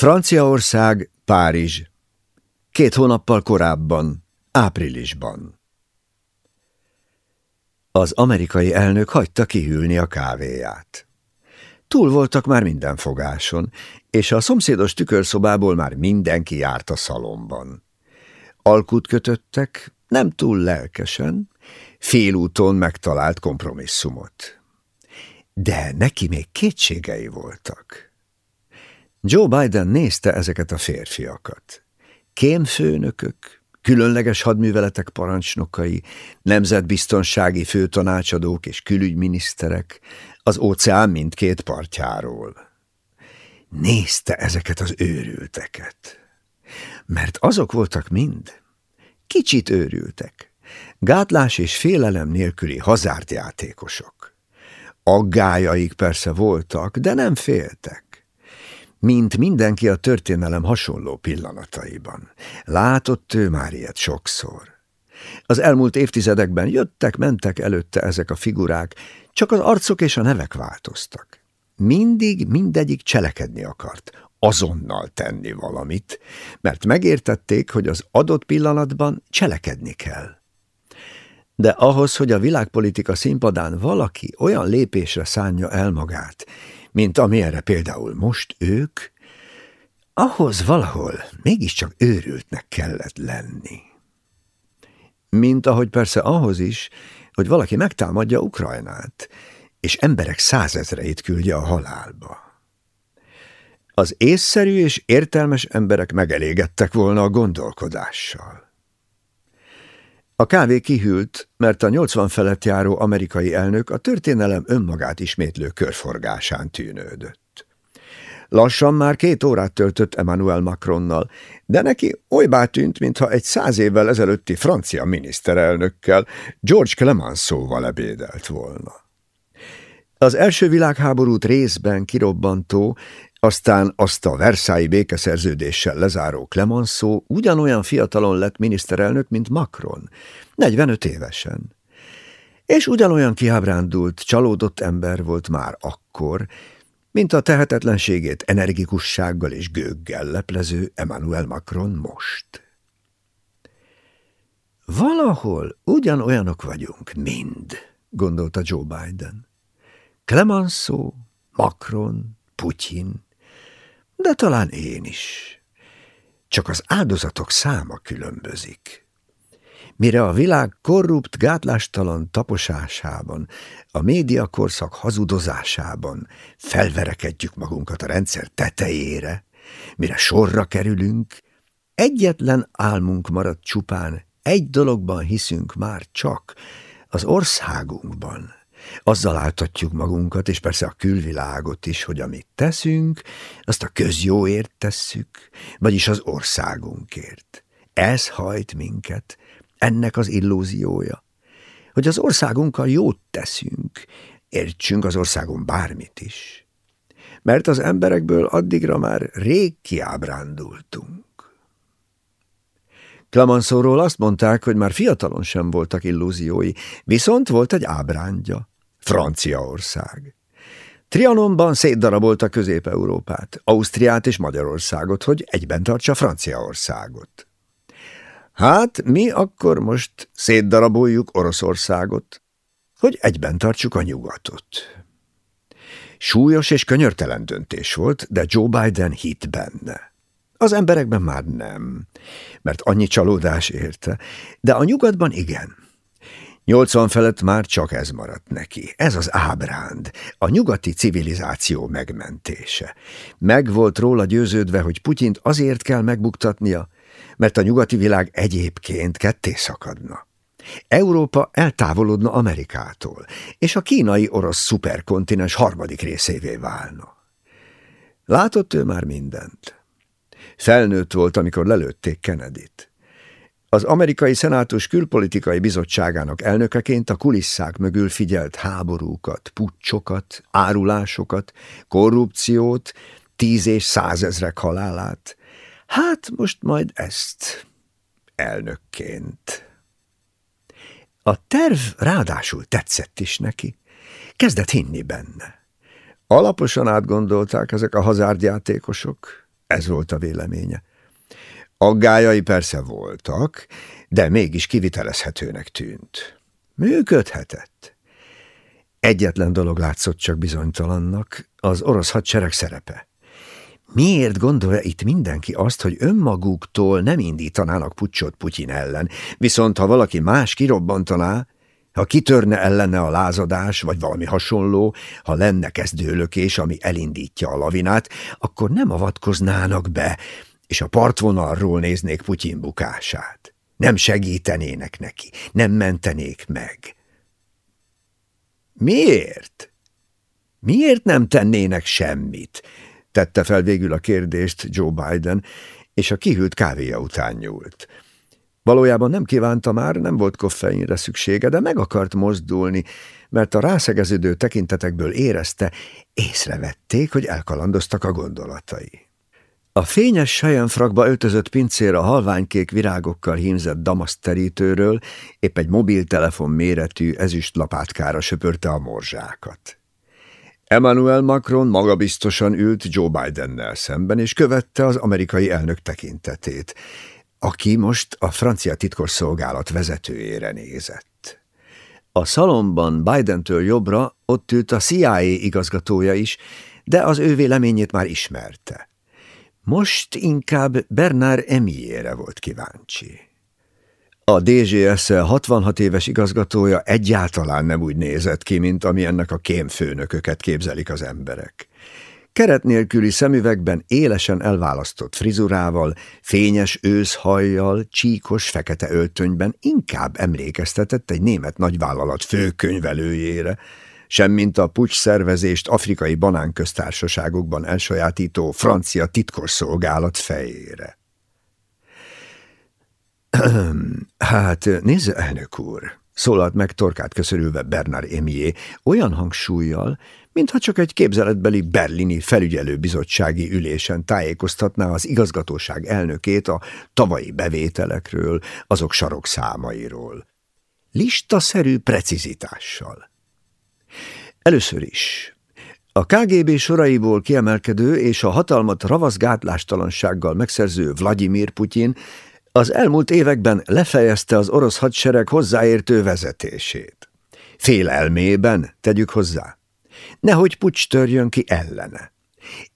Franciaország, Párizs. Két hónappal korábban, áprilisban. Az amerikai elnök hagyta kihűlni a kávéját. Túl voltak már minden fogáson, és a szomszédos tükörszobából már mindenki járt a szalomban. Alkut kötöttek, nem túl lelkesen, félúton megtalált kompromisszumot. De neki még kétségei voltak. Joe Biden nézte ezeket a férfiakat. Kémfőnökök, különleges hadműveletek parancsnokai, nemzetbiztonsági főtanácsadók és külügyminiszterek az óceán mindkét partjáról. Nézte ezeket az őrülteket, mert azok voltak mind. Kicsit őrültek, gátlás és félelem nélküli hazártjátékosok. Aggájaik persze voltak, de nem féltek mint mindenki a történelem hasonló pillanataiban. Látott ő már ilyet sokszor. Az elmúlt évtizedekben jöttek-mentek előtte ezek a figurák, csak az arcok és a nevek változtak. Mindig mindegyik cselekedni akart, azonnal tenni valamit, mert megértették, hogy az adott pillanatban cselekedni kell. De ahhoz, hogy a világpolitika színpadán valaki olyan lépésre szánja el magát, mint amilyenre például most ők, ahhoz valahol mégiscsak őrültnek kellett lenni. Mint ahogy persze ahhoz is, hogy valaki megtámadja Ukrajnát, és emberek százezreit küldje a halálba. Az észszerű és értelmes emberek megelégedtek volna a gondolkodással. A kávé kihűlt, mert a 80 felett járó amerikai elnök a történelem önmagát ismétlő körforgásán tűnődött. Lassan már két órát töltött Emmanuel Macronnal, de neki olybá tűnt, mintha egy száz évvel ezelőtti francia miniszterelnökkel, George Clemenceauval ebédelt volna. Az első világháborút részben kirobbantó, aztán azt a Versailles békeszerződéssel lezáró Clemenceau ugyanolyan fiatalon lett miniszterelnök, mint Macron, 45 évesen. És ugyanolyan kiábrándult, csalódott ember volt már akkor, mint a tehetetlenségét energikussággal és gőggel leplező Emmanuel Macron most. Valahol ugyanolyanok vagyunk, mind, gondolta Joe Biden. Clemenceau, Macron, Putyin, de talán én is. Csak az áldozatok száma különbözik. Mire a világ korrupt, gátlástalan taposásában, a médiakorszak hazudozásában felverekedjük magunkat a rendszer tetejére, mire sorra kerülünk, egyetlen álmunk marad csupán, egy dologban hiszünk már csak, az országunkban, azzal áltatjuk magunkat, és persze a külvilágot is, hogy amit teszünk, azt a közjóért tesszük, vagyis az országunkért. Ez hajt minket, ennek az illúziója, hogy az országunkkal jót teszünk, értsünk az országon bármit is. Mert az emberekből addigra már rég kiábrándultunk. Klamanszóról azt mondták, hogy már fiatalon sem voltak illúziói, viszont volt egy ábrándja. Franciaország. Trianonban szétdarabolta Közép-Európát, Ausztriát és Magyarországot, hogy egyben tartsa Franciaországot. Hát mi akkor most szétdaraboljuk Oroszországot, hogy egyben tartsuk a nyugatot. Súlyos és könyörtelen döntés volt, de Joe Biden hit benne. Az emberekben már nem, mert annyi csalódás érte, de a nyugatban igen. Nyolcvan felett már csak ez maradt neki. Ez az ábránd, a nyugati civilizáció megmentése. Meg volt róla győződve, hogy Putyint azért kell megbuktatnia, mert a nyugati világ egyébként ketté szakadna. Európa eltávolodna Amerikától, és a kínai-orosz szuperkontinens harmadik részévé válna. Látott ő már mindent. Felnőtt volt, amikor lelőtték Kennedy-t. Az amerikai szenátus külpolitikai bizottságának elnökeként a kulisszák mögül figyelt háborúkat, pucsokat, árulásokat, korrupciót, tíz és százezrek halálát. Hát most majd ezt elnökként. A terv ráadásul tetszett is neki. Kezdett hinni benne. Alaposan átgondolták ezek a hazárdjátékosok. Ez volt a véleménye. Aggájai persze voltak, de mégis kivitelezhetőnek tűnt. Működhetett. Egyetlen dolog látszott csak bizonytalannak, az orosz hadsereg szerepe. Miért gondolja itt mindenki azt, hogy önmaguktól nem indítanának pucsot Putyin ellen, viszont ha valaki más kirobbantaná, ha kitörne ellene a lázadás, vagy valami hasonló, ha lenne kezdőlökés, ami elindítja a lavinát, akkor nem avatkoznának be, és a partvonalról néznék Putyin bukását. Nem segítenének neki, nem mentenék meg. Miért? Miért nem tennének semmit? Tette fel végül a kérdést Joe Biden, és a kihűlt kávéja után nyúlt. Valójában nem kívánta már, nem volt koffeinre szüksége, de meg akart mozdulni, mert a rászegeződő tekintetekből érezte, észrevették, hogy elkalandoztak a gondolatai. A fényes sajanfrakba öltözött pincér a halványkék virágokkal hímzett damaszterítőről épp egy mobiltelefon méretű ezüst lapátkára söpörte a morzsákat. Emmanuel Macron magabiztosan ült Joe Bidennel szemben, és követte az amerikai elnök tekintetét, aki most a francia titkosszolgálat vezetőjére nézett. A szalomban Bidentől jobbra ott ült a CIA igazgatója is, de az ő véleményét már ismerte. Most inkább Bernard Emiére volt kíváncsi. A DGS 66 éves igazgatója egyáltalán nem úgy nézett ki, mint ami ennek a kémfőnököket képzelik az emberek. Keret nélküli szemüvegben élesen elválasztott frizurával, fényes őszhajjal, csíkos fekete öltönyben inkább emlékeztetett egy német nagyvállalat főkönyvelőjére, semmint a pucs szervezést afrikai banánköztársaságokban elsajátító francia titkosszolgálat fejére. Hát, nézze, elnök úr, szólalt meg torkát köszörülve Bernard Emié, olyan hangsúlyjal, mintha csak egy képzeletbeli berlini felügyelőbizottsági ülésen tájékoztatná az igazgatóság elnökét a tavalyi bevételekről, azok sarokszámairól. Listaszerű precizitással. Először is. A KGB soraiból kiemelkedő és a hatalmat ravasz gátlástalansággal megszerző Vladimir Putyin az elmúlt években lefejezte az orosz hadsereg hozzáértő vezetését. Félelmében, tegyük hozzá. Nehogy pucs törjön ki ellene.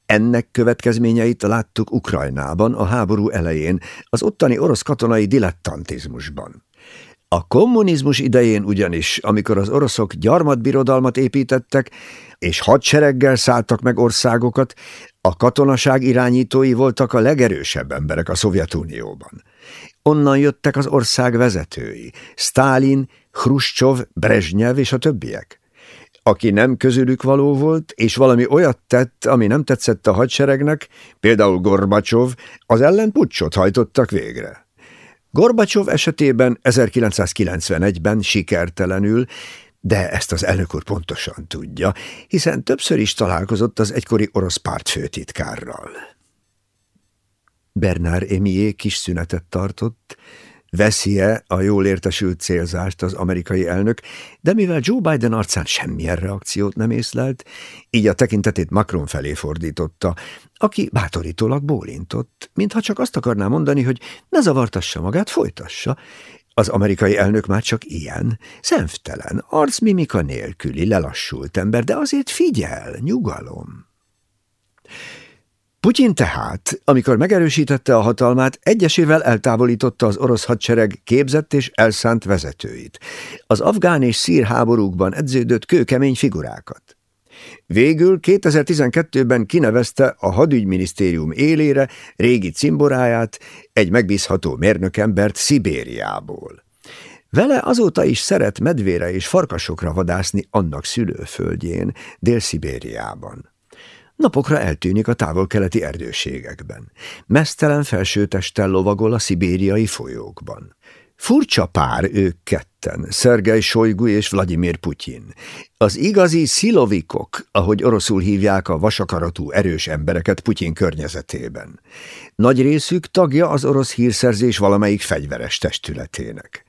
Ennek következményeit láttuk Ukrajnában a háború elején, az ottani orosz katonai dilettantizmusban. A kommunizmus idején ugyanis, amikor az oroszok gyarmatbirodalmat építettek, és hadsereggel szálltak meg országokat, a katonaság irányítói voltak a legerősebb emberek a Szovjetunióban. Onnan jöttek az ország vezetői, Stálin, Hruscsov, Brezsnyev és a többiek. Aki nem közülük való volt, és valami olyat tett, ami nem tetszett a hadseregnek, például Gorbacsov, az ellen pucsot hajtottak végre. Gorbacsov esetében 1991-ben sikertelenül, de ezt az elnök úr pontosan tudja, hiszen többször is találkozott az egykori orosz párt főtitkárral. Bernard Emié kis szünetet tartott, veszi-e a jól értesült célzást az amerikai elnök, de mivel Joe Biden arcán semmilyen reakciót nem észlelt, így a tekintetét Macron felé fordította, aki bátorítólag bólintott, mintha csak azt akarná mondani, hogy ne zavartassa magát, folytassa. Az amerikai elnök már csak ilyen, szemtelen, arcmimika nélküli, lelassult ember, de azért figyel, nyugalom. Putyin tehát, amikor megerősítette a hatalmát, egyesével eltávolította az orosz hadsereg képzett és elszánt vezetőit, az afgán és szír háborúkban edződött kőkemény figurákat. Végül 2012-ben kinevezte a hadügyminisztérium élére régi cimboráját, egy megbízható mérnökembert Szibériából. Vele azóta is szeret medvére és farkasokra vadászni annak szülőföldjén, Dél-Szibériában. Napokra eltűnik a távol-keleti erdőségekben. Mesztelen felsőtesttel lovagol a szibériai folyókban. Furcsa pár ők ketten, Szergej Sojgu és Vladimir Putyin. Az igazi szilovikok, ahogy oroszul hívják a vasakaratú erős embereket Putyin környezetében. Nagy részük tagja az orosz hírszerzés valamelyik fegyveres testületének.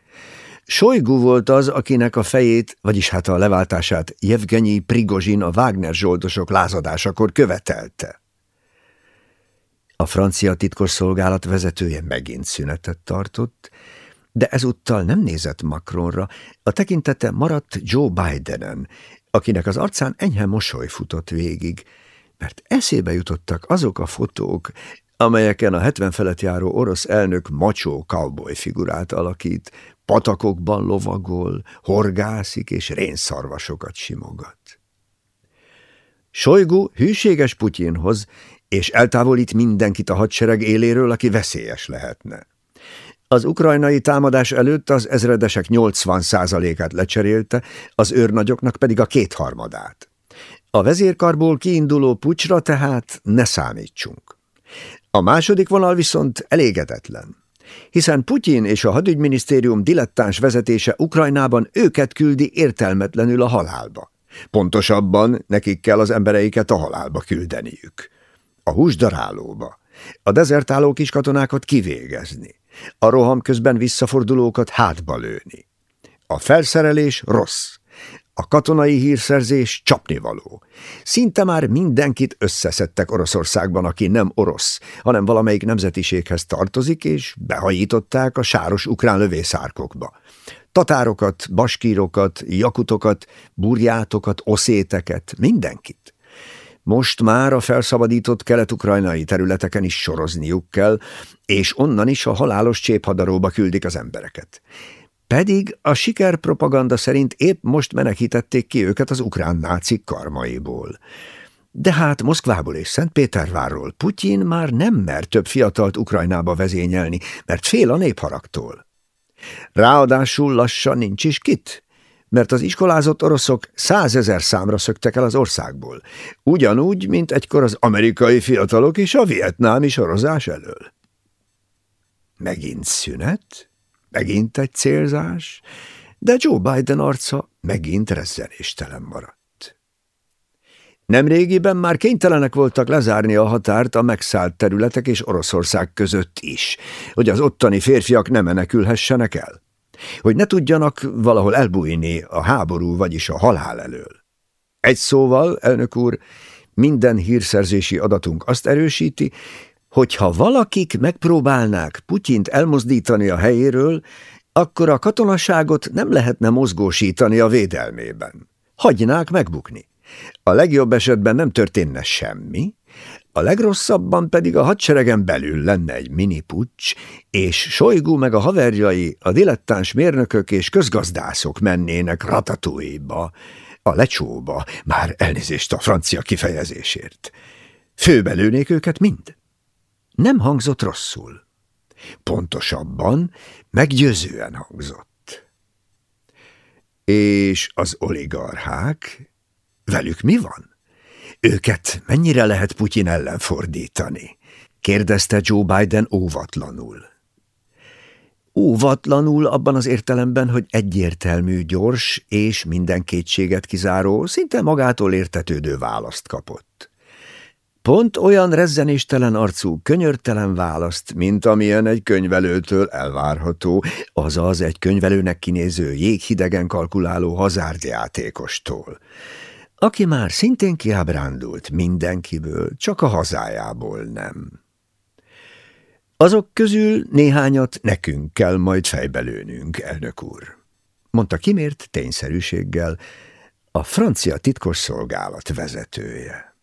Sojgu volt az, akinek a fejét, vagyis hát a leváltását Jevgenyi Prigozsin a Wagner zsoldosok lázadásakor követelte. A francia titkosszolgálat vezetője megint szünetet tartott, de ezúttal nem nézett Macronra, a tekintete maradt Joe Bidenen, akinek az arcán enyhe mosoly futott végig, mert eszébe jutottak azok a fotók, amelyeken a hetven felett járó orosz elnök macsó cowboy figurát alakít, patakokban lovagol, horgászik és rénszarvasokat simogat. Sojgu hűséges Putyinhoz, és eltávolít mindenkit a hadsereg éléről, aki veszélyes lehetne. Az ukrajnai támadás előtt az ezredesek 80%-át lecserélte, az őrnagyoknak pedig a kétharmadát. A vezérkarból kiinduló pucsra tehát ne számítsunk. A második vonal viszont elégedetlen, hiszen Putyin és a hadügyminisztérium dilettáns vezetése Ukrajnában őket küldi értelmetlenül a halálba. Pontosabban nekik kell az embereiket a halálba küldeniük. A húsdarálóba. A dezertáló kis katonákat kivégezni. A roham közben visszafordulókat hátba lőni. A felszerelés rossz. A katonai hírszerzés csapnivaló. Szinte már mindenkit összeszedtek Oroszországban, aki nem orosz, hanem valamelyik nemzetiséghez tartozik, és behajították a sáros ukrán lövészárkokba. Tatárokat, baskírokat, jakutokat, burjátokat, oszéteket, mindenkit. Most már a felszabadított kelet-ukrajnai területeken is sorozniuk kell, és onnan is a halálos cséphadaróba küldik az embereket. Pedig a sikerpropaganda szerint épp most menekítették ki őket az ukrán nácik karmaiból. De hát Moszkvából és Szentpétervárról Putyin már nem mer több fiatalt Ukrajnába vezényelni, mert fél a népharagtól. Ráadásul lassan nincs is kit, mert az iskolázott oroszok százezer számra szöktek el az országból, ugyanúgy, mint egykor az amerikai fiatalok és a vietnámi sorozás elől. Megint szünet? Megint egy célzás? De Joe Biden arca megint rezzenéstelen maradt. Nemrégiben már kénytelenek voltak lezárni a határt a megszállt területek és Oroszország között is, hogy az ottani férfiak ne menekülhessenek el hogy ne tudjanak valahol elbújni a háború, vagyis a halál elől. Egy szóval, elnök úr, minden hírszerzési adatunk azt erősíti, hogy ha valakik megpróbálnák Putyint elmozdítani a helyéről, akkor a katonaságot nem lehetne mozgósítani a védelmében. Hagynák megbukni. A legjobb esetben nem történne semmi, a legrosszabban pedig a hadseregen belül lenne egy mini pucs, és Sojgu meg a haverjai, a dilettáns mérnökök és közgazdászok mennének ratatúiba, a lecsóba, már elnézést a francia kifejezésért. Főbelőnék őket mind. Nem hangzott rosszul. Pontosabban, meggyőzően hangzott. És az oligarchák? Velük mi van? Őket mennyire lehet Putyin ellen fordítani? kérdezte Joe Biden óvatlanul. Óvatlanul abban az értelemben, hogy egyértelmű, gyors és minden kétséget kizáró, szinte magától értetődő választ kapott. Pont olyan rezzenéstelen arcú, könyörtelen választ, mint amilyen egy könyvelőtől elvárható, azaz egy könyvelőnek kinéző jéghidegen kalkuláló hazárdjátékostól aki már szintén kiábrándult mindenkiből, csak a hazájából nem. Azok közül néhányat nekünk kell majd fejbelőnünk, elnök úr, mondta kimért tényszerűséggel a francia titkosszolgálat vezetője.